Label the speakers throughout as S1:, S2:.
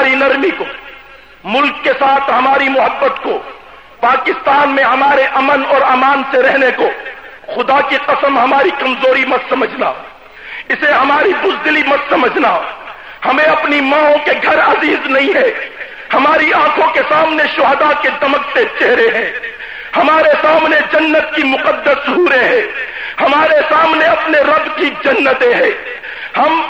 S1: ہماری نرمی کو، ملک کے ساتھ ہماری محبت کو، پاکستان میں ہمارے امن اور امان سے رہنے کو، خدا کی قسم ہماری کمزوری مت سمجھنا۔ اسے ہماری بزدلی مت سمجھنا۔ ہمیں اپنی ماں کے گھر عزیز نہیں ہے۔ ہماری آنکھوں کے سامنے شہدا کے دمکتے چہرے ہیں۔ ہمارے سامنے جنت کی مقدس سہورے ہیں۔ ہمارے سامنے اپنے رب کی جنتیں ہیں۔ ہم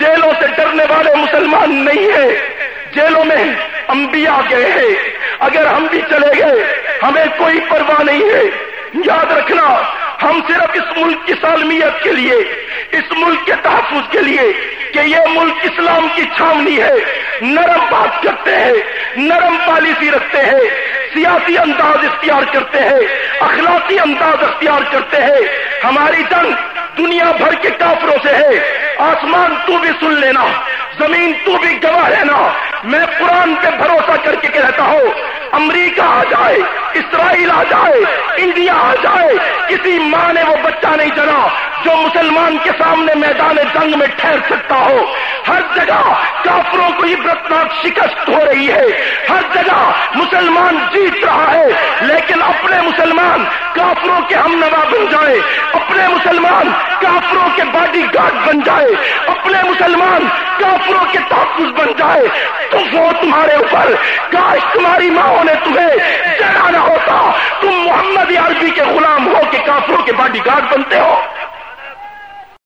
S1: جیلوں سے ڈرنے والے مسلمان نہیں ہیں۔ جیلوں میں انبیاء گئے ہیں۔ اگر ہم بھی چلے گئے، ہمیں کوئی پرواہ نہیں ہے۔ یاد رکھنا، ہم صرف اس ملک کی سالمیت کے لیے، اس ملک کے تحفظ کے لیے کہ یہ ملک اسلام کی چھاونی ہے۔ نرم بات کرتے ہیں، نرم پالیسی رکھتے ہیں، سیاسی انداز اختیار کرتے ہیں، اخلاقی انداز اختیار کرتے ہیں۔ ہماری جنگ دنیا بھر کے کافروں سے ہے۔ آسمان تو بھی سن لینا، زمین تو بھی گواہ رہنا۔ میں قرآن پہ بھروسہ کر کے کہتا ہوں، امریکہ آ جائے، اسرائیل آ جائے، انڈیا آ جائے، کسی ماں نے وہ بچہ نہیں چلا جو مسلمان کے سامنے میدان جنگ میں ٹھہر سکتا ہو۔ ہر جگہ کافروں کو عبرتناک شکست ہو رہی ہے۔ ہر جگہ مسلمان جیت رہا ہے۔ لیکن اپنے مسلمان کافروں کے ہم نوا بن جائے اپنے مسلمان کافروں کے باڈی گارڈ بن جائے، اپنے مسلمان کافروں کے تحفظ بن جائے۔ تو وہ تمہارے اوپر، کاش تمہاری ماں نے تمہیں چڑھانا ہوتا۔ تم محمد عربی کے غلام ہو کے کافروں کے باڈی گارڈ بنتے ہو۔